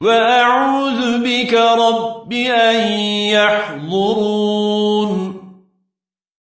وأعوذ بك رب أن يحضرون